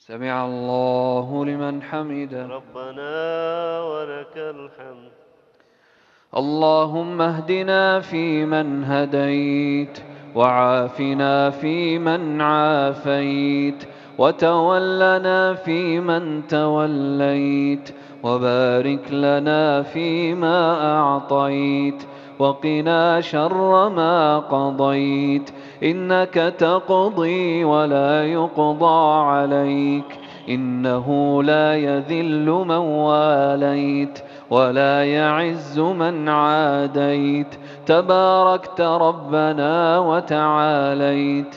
سمع الله لمن حمده. ربنا ولك الحمد. اللهم اهدنا فيمن هديت وعافنا فيمن عافيت وتولنا فيمن توليت وبارك لنا فيما أعطيت وقنا شر ما قضيت. إنك تقضي ولا يقضى عليك. إنه لا يذل من واليت ولا يعز من عاديت. تباركت ربنا وتعاليت.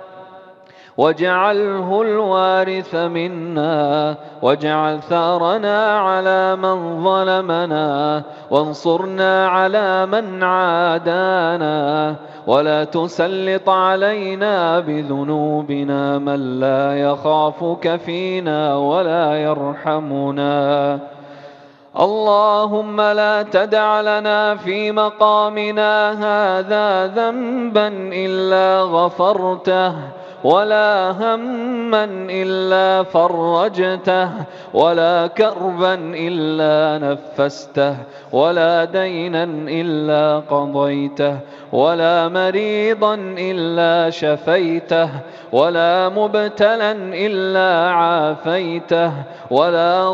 واجعله الوارث منا واجعل ثارنا على من ظلمنا وانصرنا على من عادانا ولا تسلط علينا بذنوبنا من لا يخافك فينا ولا يرحمنا اللهم لا تدع لنا في مقامنا هذا ذنبا إلا غفرته ولا هما إلا فرجته ولا كربا إلا نفسته ولا دينا إلا قضيته ولا مريضا إلا شفيته ولا مبتلا إلا عافيته ولا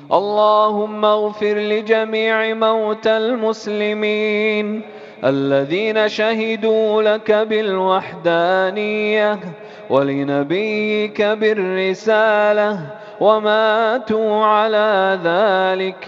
اللهم اغفر لجميع موتى المسلمين الذين شهدوا لك بالوحدانية ولنبيك بالرسالة وماتوا على ذلك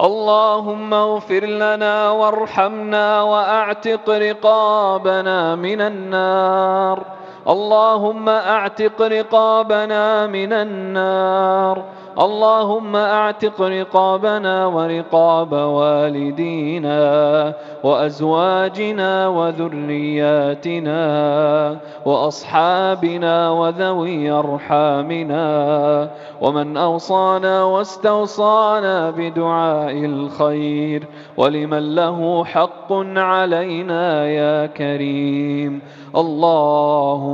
اللهم اغفر لنا وارحمنا وأعتق رقابنا من النار. اللهم أعتق رقابنا من النار. اللهم أعتق رقابنا ورقاب والدينا وأزواجنا وذرياتنا وأصحابنا وذوي أرحامنا. ومن أوصانا واستوصانا بدعاء الخير. ولمن له حق علينا يا كريم. اللهم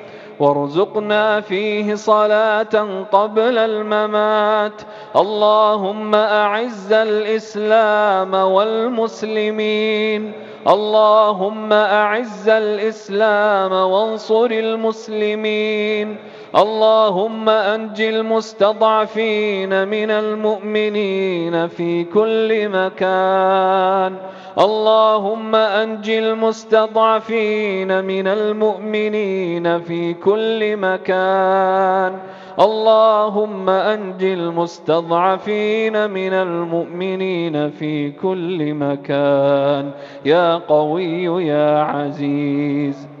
وارزقنا فيه صلاة قبل الممات. اللهم أعز الإسلام والمسلمين. اللهم أعز الإسلام وانصر المسلمين. اللهم أنج المستضعفين من المؤمنين في كل مكان. اللهم أنج المستضعفين من المؤمنين في كل مكان. اللهم أنج المستضعفين من المؤمنين في كل مكان. يا قوي يا عزيز.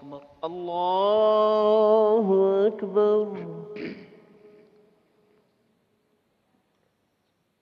أكبر. الله أكبر.